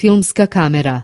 filmska kamera.